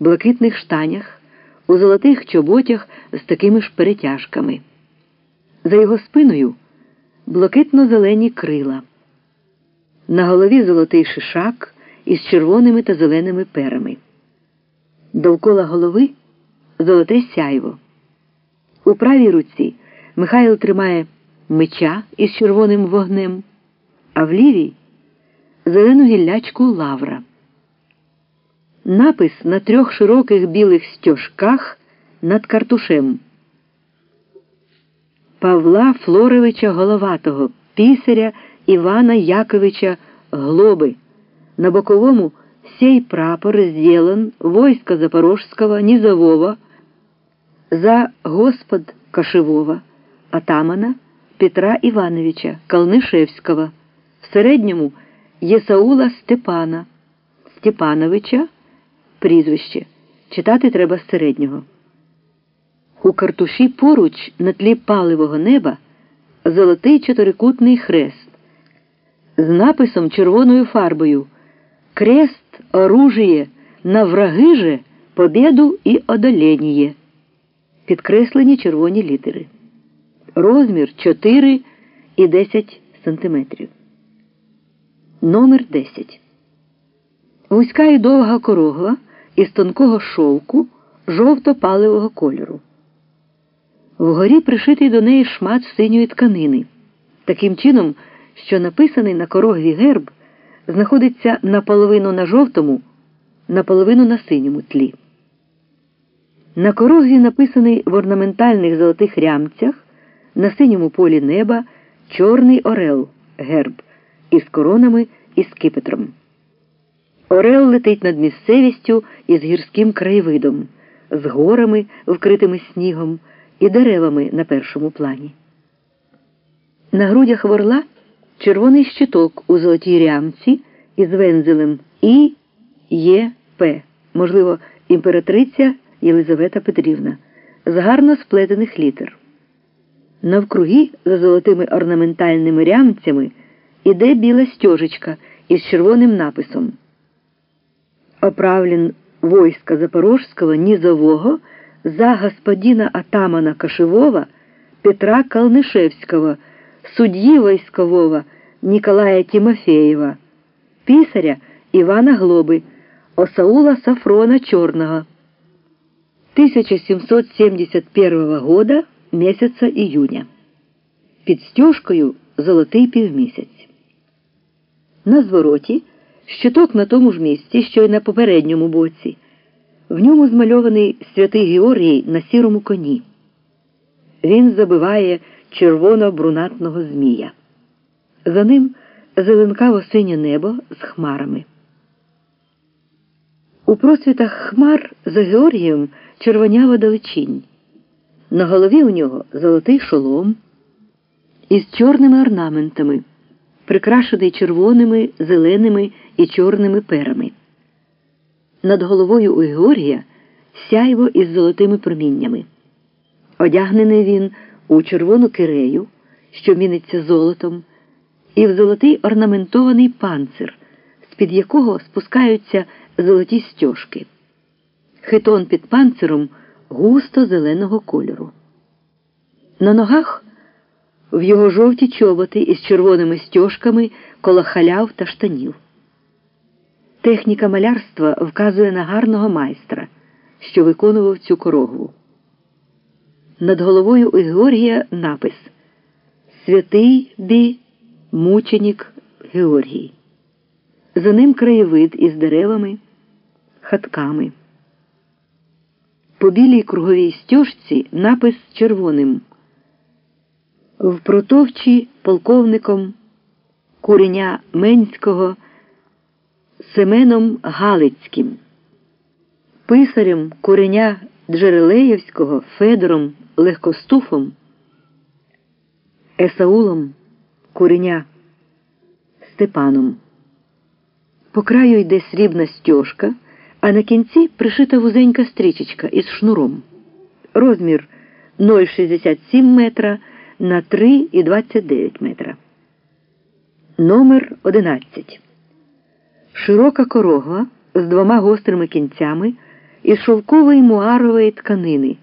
блакитних штанях, у золотих чоботях з такими ж перетяжками. За його спиною блакитно-зелені крила. На голові золотий шишак із червоними та зеленими перами. Довкола голови золоте сяйво. У правій руці Михайло тримає меча із червоним вогнем, а в лівій зелену гіллячку лавра. Напис на трьох широких білих стяжках над картушем. Павла Флоровича Головатого, пісаря Івана Яковича Глоби. На боковому сей прапор сделан войска Запорожского, Низового, за Господ Кашевого, атамана Петра Івановича Калнишевського, в середньому Єсаула Степана, Степановича, прізвище. Читати треба з середнього. У картуші поруч на тлі паливого неба золотий чотирикутний хрест з написом червоною фарбою Крест оружие на враги же победу і одолєніє. Підкреслені червоні літери. Розмір 4 і 10 сантиметрів. Номер 10. Вузька і довга корогла із тонкого шовку жовто-паливого кольору. Вгорі пришитий до неї шмат синьої тканини, таким чином, що написаний на корогві герб знаходиться наполовину на жовтому, наполовину на синьому тлі. На корогві написаний в орнаментальних золотих рямцях на синьому полі неба чорний орел герб із коронами і скипетром. Орел летить над місцевістю із гірським краєвидом, з горами, вкритими снігом, і деревами на першому плані. На грудях ворла червоний щиток у золотій рямці із вензелем І Є П, можливо, імператриця Єлизавета Петрівна, з гарно сплетених літер. Навкруги за золотими орнаментальними рямцями іде біла стежечка із червоним написом. Оправлен войска Запорожського низового за господина атамана Кошевого Петра Калнишевского, судьи войскового Николая Тимофеева, писаря Ивана Глобы, Осаула Сафрона Черного. 1771 года месяца июня. Під стежкою золотий півмісяць. На звороті щиток на тому ж місці, що й на попередньому боці. В ньому змальований святий Георгій на сірому коні. Він забиває червоно-брунатного змія. За ним зеленкаво синє небо з хмарами. У просвітах хмар за Георгієм червонява далечінь. На голові у нього золотий шолом із чорними орнаментами, прикрашений червоними, зеленими і чорними перами. Над головою у Георгія сяйво із золотими проміннями. Одягнений він у червону кирею, що міниться золотом, і в золотий орнаментований панцир, з-під якого спускаються золоті стяжки. Хитон під панциром густо зеленого кольору. На ногах в його жовті чоботи із червоними стяжками коло халяв та штанів. Техніка малярства вказує на гарного майстра, що виконував цю корогву. Над головою у Георгія напис Святий бі мученік Георгій. За ним краєвид із деревами, хатками. По білій круговій стежці напис червоним. В протовчі полковником куреня Менського. Семеном Галицьким, писарем куреня Джерелеєвського Федором Легкостуфом, Есаулом куреня Степаном. По краю йде срібна стяжка, а на кінці пришита вузенька стрічечка із шнуром. Розмір 0,67 метра на 3,29 метра. Номер 11 Широка корогла з двома гострими кінцями із шовкової муарової тканини.